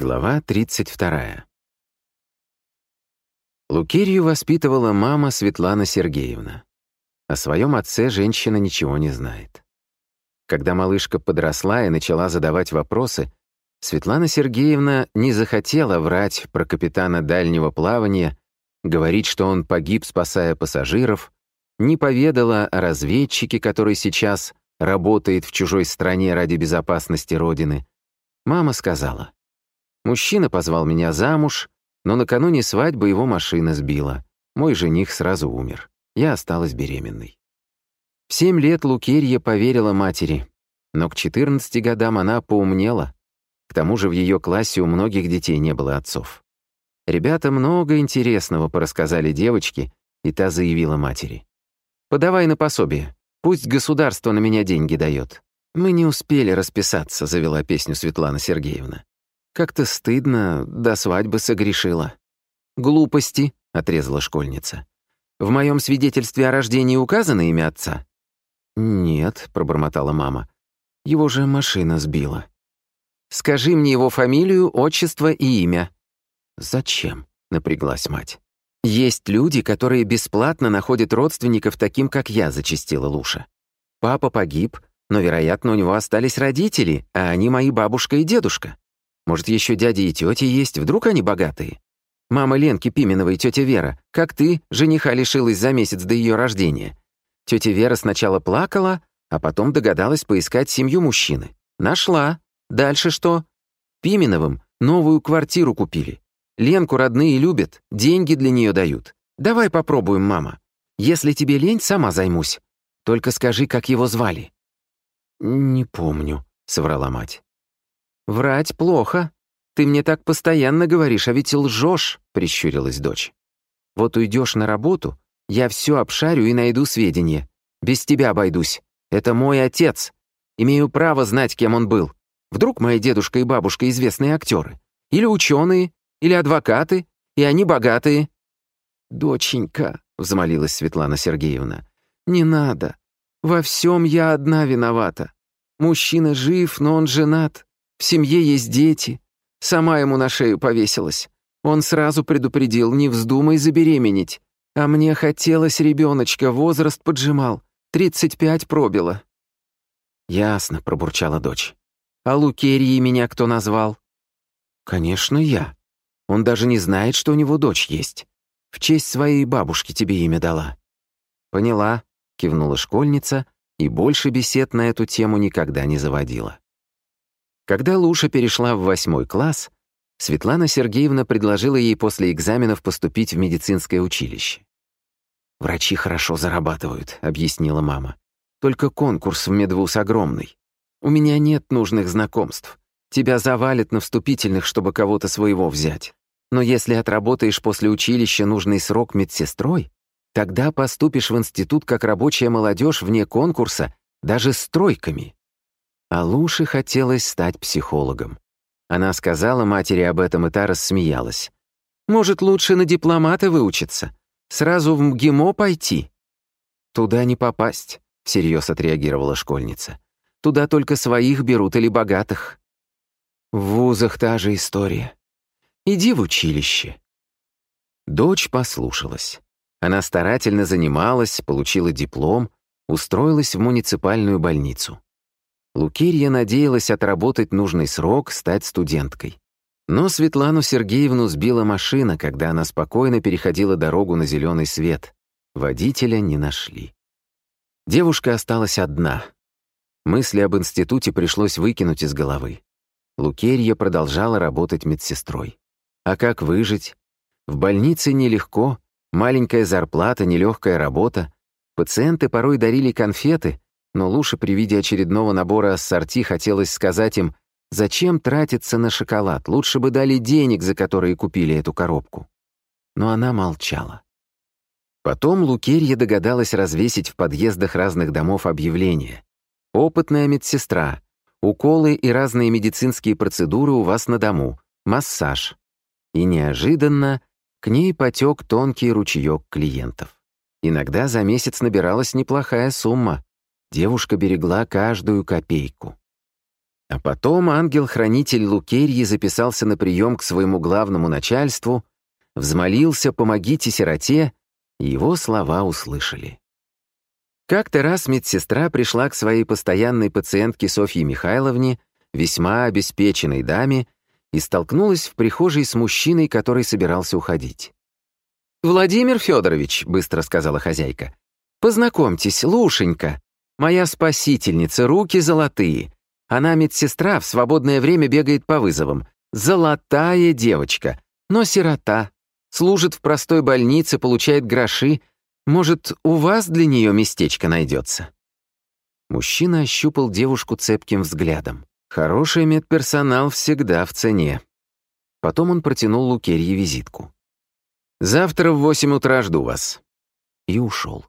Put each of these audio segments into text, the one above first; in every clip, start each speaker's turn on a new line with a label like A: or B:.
A: Глава 32. Лукерью воспитывала мама Светлана Сергеевна. О своем отце женщина ничего не знает. Когда малышка подросла и начала задавать вопросы, Светлана Сергеевна не захотела врать про капитана дальнего плавания, говорить, что он погиб, спасая пассажиров, не поведала о разведчике, который сейчас работает в чужой стране ради безопасности Родины. Мама сказала, «Мужчина позвал меня замуж, но накануне свадьбы его машина сбила. Мой жених сразу умер. Я осталась беременной». В семь лет Лукерья поверила матери, но к 14 годам она поумнела. К тому же в ее классе у многих детей не было отцов. Ребята много интересного порассказали девочке, и та заявила матери. «Подавай на пособие. Пусть государство на меня деньги дает». «Мы не успели расписаться», — завела песню Светлана Сергеевна. «Как-то стыдно, до свадьбы согрешила». «Глупости», — отрезала школьница. «В моем свидетельстве о рождении указано имя отца?» «Нет», — пробормотала мама. «Его же машина сбила». «Скажи мне его фамилию, отчество и имя». «Зачем?» — напряглась мать. «Есть люди, которые бесплатно находят родственников таким, как я», — зачастила Луша. «Папа погиб, но, вероятно, у него остались родители, а они мои бабушка и дедушка. Может, еще дяди и тети есть, вдруг они богатые? Мама Ленки Пименова и тетя Вера, как ты, жениха лишилась за месяц до ее рождения. Тетя Вера сначала плакала, а потом догадалась поискать семью мужчины. Нашла. Дальше что? Пименовым новую квартиру купили. Ленку родные любят, деньги для нее дают. Давай попробуем, мама. Если тебе лень, сама займусь. Только скажи, как его звали». «Не помню», — соврала мать. «Врать плохо. Ты мне так постоянно говоришь, а ведь лжешь», — прищурилась дочь. «Вот уйдешь на работу, я все обшарю и найду сведения. Без тебя обойдусь. Это мой отец. Имею право знать, кем он был. Вдруг мои дедушка и бабушка известные актеры. Или ученые, или адвокаты, и они богатые». «Доченька», — взмолилась Светлана Сергеевна, — «не надо. Во всем я одна виновата. Мужчина жив, но он женат. В семье есть дети. Сама ему на шею повесилась. Он сразу предупредил, не вздумай забеременеть. А мне хотелось ребеночка, возраст поджимал. Тридцать пять пробило». «Ясно», — пробурчала дочь. «А Лукерьей меня кто назвал?» «Конечно, я. Он даже не знает, что у него дочь есть. В честь своей бабушки тебе имя дала». «Поняла», — кивнула школьница, и больше бесед на эту тему никогда не заводила. Когда Луша перешла в восьмой класс, Светлана Сергеевна предложила ей после экзаменов поступить в медицинское училище. «Врачи хорошо зарабатывают», — объяснила мама. «Только конкурс в медвуз огромный. У меня нет нужных знакомств. Тебя завалят на вступительных, чтобы кого-то своего взять. Но если отработаешь после училища нужный срок медсестрой, тогда поступишь в институт как рабочая молодежь вне конкурса, даже с тройками. А Луше хотелось стать психологом. Она сказала матери об этом, и та рассмеялась. «Может, лучше на дипломата выучиться? Сразу в МГИМО пойти?» «Туда не попасть», — всерьез отреагировала школьница. «Туда только своих берут или богатых». «В вузах та же история. Иди в училище». Дочь послушалась. Она старательно занималась, получила диплом, устроилась в муниципальную больницу. Лукерья надеялась отработать нужный срок, стать студенткой. Но Светлану Сергеевну сбила машина, когда она спокойно переходила дорогу на зеленый свет. Водителя не нашли. Девушка осталась одна. Мысли об институте пришлось выкинуть из головы. Лукерья продолжала работать медсестрой. А как выжить? В больнице нелегко, маленькая зарплата, нелегкая работа. Пациенты порой дарили конфеты, но лучше при виде очередного набора ассорти хотелось сказать им, зачем тратиться на шоколад, лучше бы дали денег, за которые купили эту коробку. Но она молчала. Потом Лукерья догадалась развесить в подъездах разных домов объявления. «Опытная медсестра. Уколы и разные медицинские процедуры у вас на дому. Массаж и неожиданно к ней потек тонкий ручеек клиентов. Иногда за месяц набиралась неплохая сумма. Девушка берегла каждую копейку. А потом ангел-хранитель Лукерьи записался на прием к своему главному начальству, взмолился «помогите сироте», его слова услышали. Как-то раз медсестра пришла к своей постоянной пациентке Софье Михайловне, весьма обеспеченной даме, и столкнулась в прихожей с мужчиной, который собирался уходить. «Владимир Федорович», — быстро сказала хозяйка, — «познакомьтесь, Лушенька, моя спасительница, руки золотые. Она медсестра, в свободное время бегает по вызовам. Золотая девочка, но сирота. Служит в простой больнице, получает гроши. Может, у вас для нее местечко найдется?» Мужчина ощупал девушку цепким взглядом. Хороший медперсонал всегда в цене. Потом он протянул Лукерье визитку. «Завтра в восемь утра жду вас». И ушел.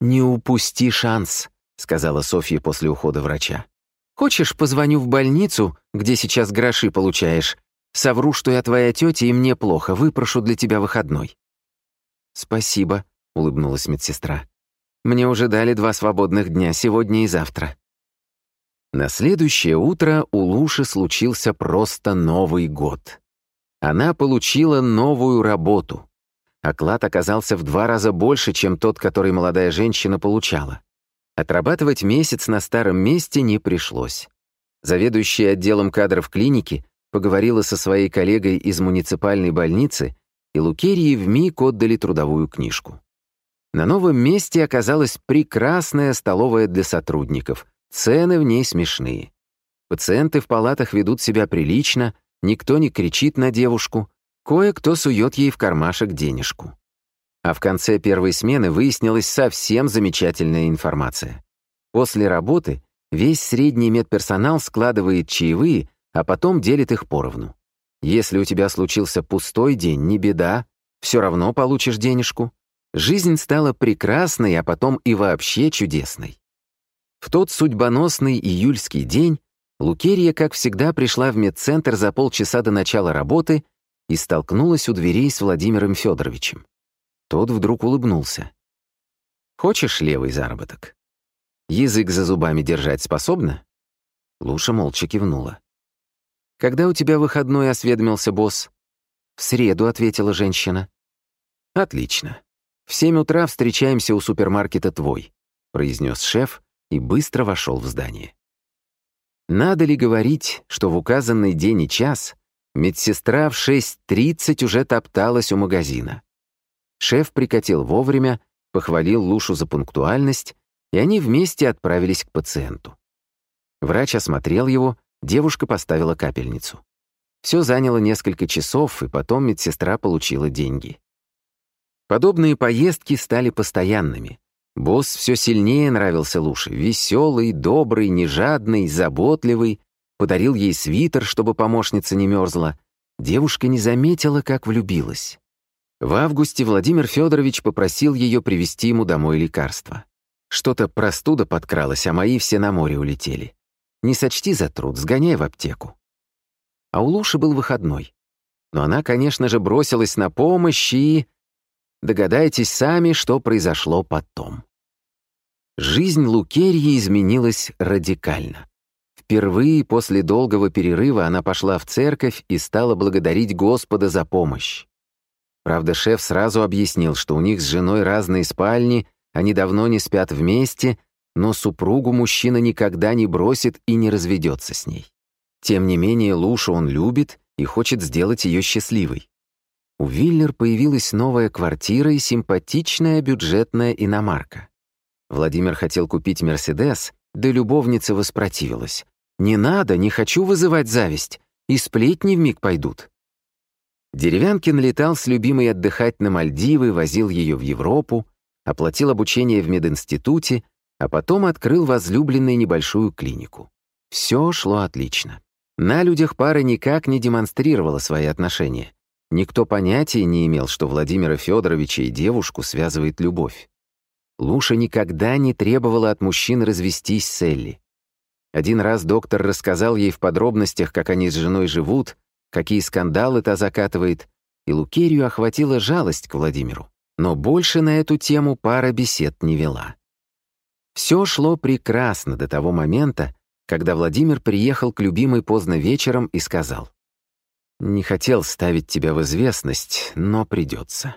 A: «Не упусти шанс», — сказала Софья после ухода врача. «Хочешь, позвоню в больницу, где сейчас гроши получаешь? Совру, что я твоя тетя, и мне плохо, выпрошу для тебя выходной». «Спасибо», — улыбнулась медсестра. «Мне уже дали два свободных дня, сегодня и завтра». На следующее утро у Луши случился просто Новый год. Она получила новую работу. Оклад оказался в два раза больше, чем тот, который молодая женщина получала. Отрабатывать месяц на старом месте не пришлось. Заведующая отделом кадров клиники поговорила со своей коллегой из муниципальной больницы, и Лукерии вмиг отдали трудовую книжку. На новом месте оказалась прекрасная столовая для сотрудников, Цены в ней смешные. Пациенты в палатах ведут себя прилично, никто не кричит на девушку, кое-кто сует ей в кармашек денежку. А в конце первой смены выяснилась совсем замечательная информация. После работы весь средний медперсонал складывает чаевые, а потом делит их поровну. Если у тебя случился пустой день, не беда, все равно получишь денежку. Жизнь стала прекрасной, а потом и вообще чудесной. В тот судьбоносный июльский день Лукерия, как всегда, пришла в медцентр за полчаса до начала работы и столкнулась у дверей с Владимиром Федоровичем. Тот вдруг улыбнулся. «Хочешь левый заработок? Язык за зубами держать способна?» Луша молча кивнула. «Когда у тебя выходной?» — осведомился босс. «В среду», — ответила женщина. «Отлично. В семь утра встречаемся у супермаркета «Твой», — произнес шеф, и быстро вошел в здание. Надо ли говорить, что в указанный день и час медсестра в 6.30 уже топталась у магазина. Шеф прикатил вовремя, похвалил Лушу за пунктуальность, и они вместе отправились к пациенту. Врач осмотрел его, девушка поставила капельницу. Все заняло несколько часов, и потом медсестра получила деньги. Подобные поездки стали постоянными. Босс все сильнее нравился Луше. Веселый, добрый, нежадный, заботливый. Подарил ей свитер, чтобы помощница не мерзла. Девушка не заметила, как влюбилась. В августе Владимир Федорович попросил ее привезти ему домой лекарства. Что-то простуда подкралась, а мои все на море улетели. Не сочти за труд, сгоняй в аптеку. А у Луши был выходной. Но она, конечно же, бросилась на помощь и... Догадайтесь сами, что произошло потом. Жизнь Лукерьи изменилась радикально. Впервые после долгого перерыва она пошла в церковь и стала благодарить Господа за помощь. Правда, шеф сразу объяснил, что у них с женой разные спальни, они давно не спят вместе, но супругу мужчина никогда не бросит и не разведется с ней. Тем не менее, Лушу он любит и хочет сделать ее счастливой. У Виллер появилась новая квартира и симпатичная бюджетная иномарка. Владимир хотел купить «Мерседес», да любовница воспротивилась. «Не надо, не хочу вызывать зависть, и сплетни вмиг пойдут». Деревянкин летал с любимой отдыхать на Мальдивы, возил ее в Европу, оплатил обучение в мединституте, а потом открыл возлюбленной небольшую клинику. Все шло отлично. На людях пара никак не демонстрировала свои отношения. Никто понятия не имел, что Владимира Федоровича и девушку связывает любовь. Луша никогда не требовала от мужчин развестись с Элли. Один раз доктор рассказал ей в подробностях, как они с женой живут, какие скандалы та закатывает, и Лукерию охватила жалость к Владимиру. Но больше на эту тему пара бесед не вела. Все шло прекрасно до того момента, когда Владимир приехал к любимой поздно вечером и сказал, «Не хотел ставить тебя в известность, но придется».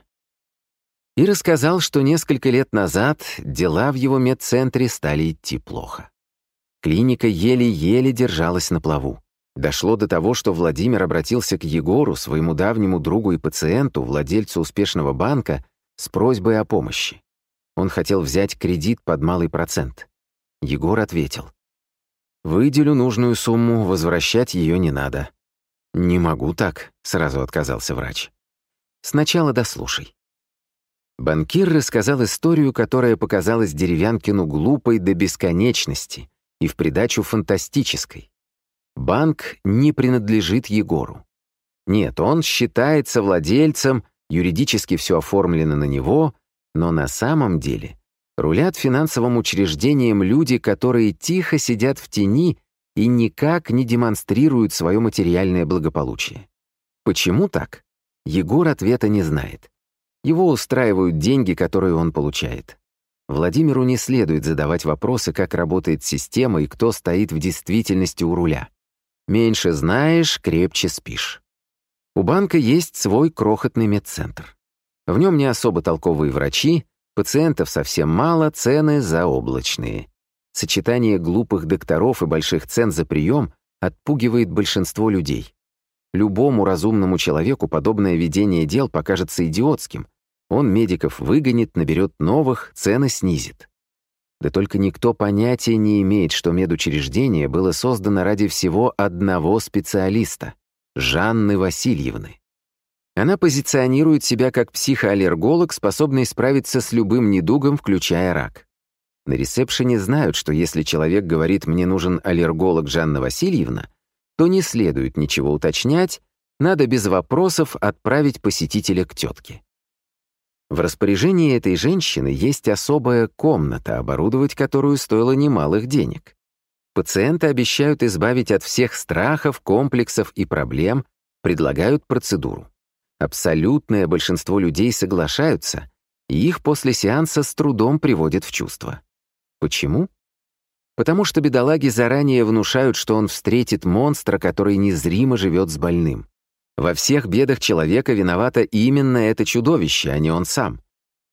A: И рассказал, что несколько лет назад дела в его медцентре стали идти плохо. Клиника еле-еле держалась на плаву. Дошло до того, что Владимир обратился к Егору, своему давнему другу и пациенту, владельцу успешного банка, с просьбой о помощи. Он хотел взять кредит под малый процент. Егор ответил. «Выделю нужную сумму, возвращать ее не надо». «Не могу так», — сразу отказался врач. «Сначала дослушай». Банкир рассказал историю, которая показалась Деревянкину глупой до бесконечности и в придачу фантастической. Банк не принадлежит Егору. Нет, он считается владельцем, юридически все оформлено на него, но на самом деле рулят финансовым учреждением люди, которые тихо сидят в тени и никак не демонстрируют свое материальное благополучие. Почему так? Егор ответа не знает. Его устраивают деньги, которые он получает. Владимиру не следует задавать вопросы, как работает система и кто стоит в действительности у руля. Меньше знаешь, крепче спишь. У банка есть свой крохотный медцентр. В нем не особо толковые врачи, пациентов совсем мало, цены заоблачные. Сочетание глупых докторов и больших цен за прием отпугивает большинство людей. Любому разумному человеку подобное ведение дел покажется идиотским. Он медиков выгонит, наберет новых, цены снизит. Да только никто понятия не имеет, что медучреждение было создано ради всего одного специалиста — Жанны Васильевны. Она позиционирует себя как психоаллерголог, способный справиться с любым недугом, включая рак. На ресепшене знают, что если человек говорит «мне нужен аллерголог Жанна Васильевна», то не следует ничего уточнять, надо без вопросов отправить посетителя к тетке. В распоряжении этой женщины есть особая комната, оборудовать которую стоило немалых денег. Пациенты обещают избавить от всех страхов, комплексов и проблем, предлагают процедуру. Абсолютное большинство людей соглашаются, и их после сеанса с трудом приводят в чувство. Почему? Потому что бедолаги заранее внушают, что он встретит монстра, который незримо живет с больным. Во всех бедах человека виновато именно это чудовище, а не он сам.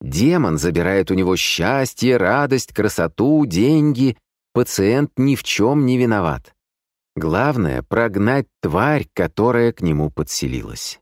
A: Демон забирает у него счастье, радость, красоту, деньги. Пациент ни в чем не виноват. Главное — прогнать тварь, которая к нему подселилась.